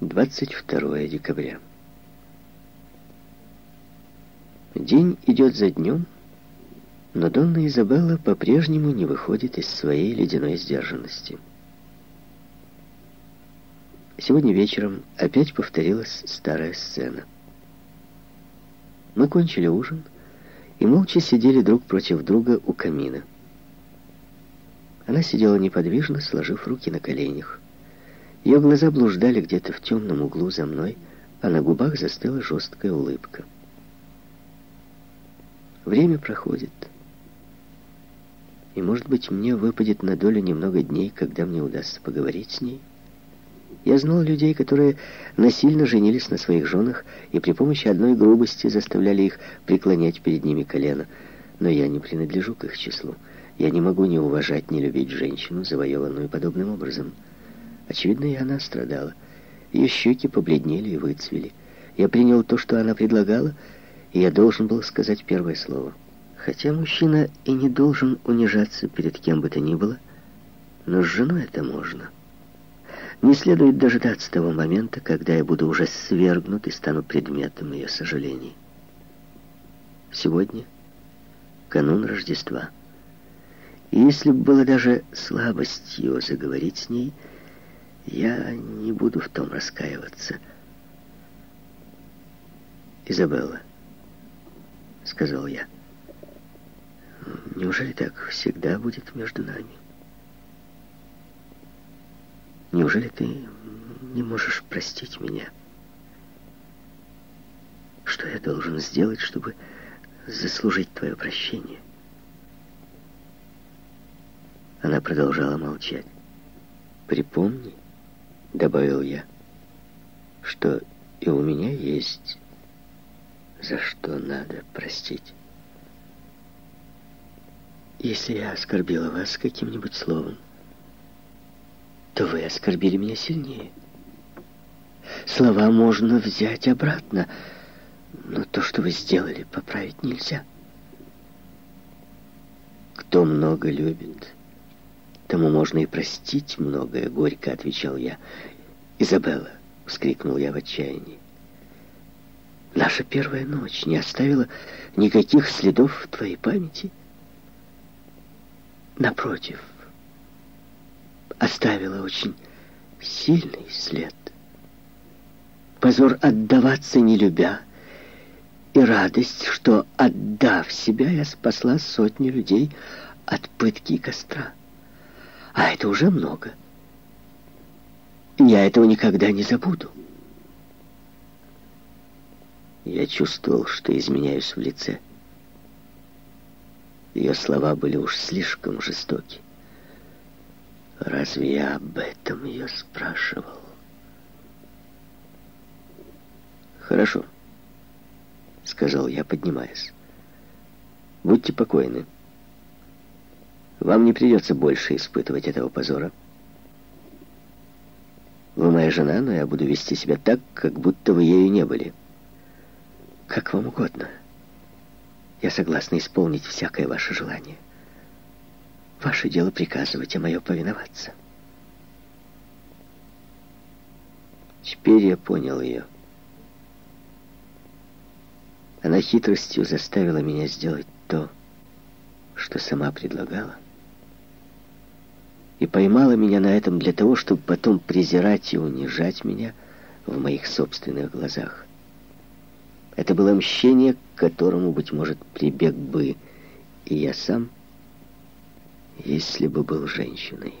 22 декабря. День идет за днем, но Донна Изабелла по-прежнему не выходит из своей ледяной сдержанности. Сегодня вечером опять повторилась старая сцена. Мы кончили ужин и молча сидели друг против друга у камина. Она сидела неподвижно, сложив руки на коленях. Ее глаза блуждали где-то в темном углу за мной, а на губах застыла жесткая улыбка. Время проходит. И, может быть, мне выпадет на долю немного дней, когда мне удастся поговорить с ней. Я знал людей, которые насильно женились на своих женах и при помощи одной грубости заставляли их преклонять перед ними колено. Но я не принадлежу к их числу. Я не могу ни уважать, ни любить женщину, завоеванную подобным образом. Очевидно, и она страдала. Ее щеки побледнели и выцвели. Я принял то, что она предлагала, и я должен был сказать первое слово. Хотя мужчина и не должен унижаться перед кем бы то ни было, но с женой это можно. Не следует дожидаться того момента, когда я буду уже свергнут и стану предметом ее сожалений. Сегодня канун Рождества. И если бы было даже слабостью заговорить с ней, я не буду в том раскаиваться. «Изабелла», — сказал я, — «неужели так всегда будет между нами?» Неужели ты не можешь простить меня? Что я должен сделать, чтобы заслужить твое прощение? Она продолжала молчать. «Припомни», — добавил я, — «что и у меня есть за что надо простить. Если я оскорбила вас каким-нибудь словом, то вы оскорбили меня сильнее. Слова можно взять обратно, но то, что вы сделали, поправить нельзя. Кто много любит, тому можно и простить многое, горько отвечал я. Изабелла, вскрикнул я в отчаянии. Наша первая ночь не оставила никаких следов в твоей памяти? Напротив, оставила очень сильный след. Позор отдаваться не любя, и радость, что, отдав себя, я спасла сотни людей от пытки и костра. А это уже много. Я этого никогда не забуду. Я чувствовал, что изменяюсь в лице. Ее слова были уж слишком жестоки. Разве я об этом ее спрашивал? Хорошо, сказал я, поднимаясь. Будьте покойны. Вам не придется больше испытывать этого позора. Вы моя жена, но я буду вести себя так, как будто вы ею не были. Как вам угодно. Я согласна исполнить всякое ваше желание. Ваше дело приказывать, а мое повиноваться. Теперь я понял ее. Она хитростью заставила меня сделать то, что сама предлагала. И поймала меня на этом для того, чтобы потом презирать и унижать меня в моих собственных глазах. Это было мщение, к которому, быть может, прибег бы и я сам, если бы был женщиной.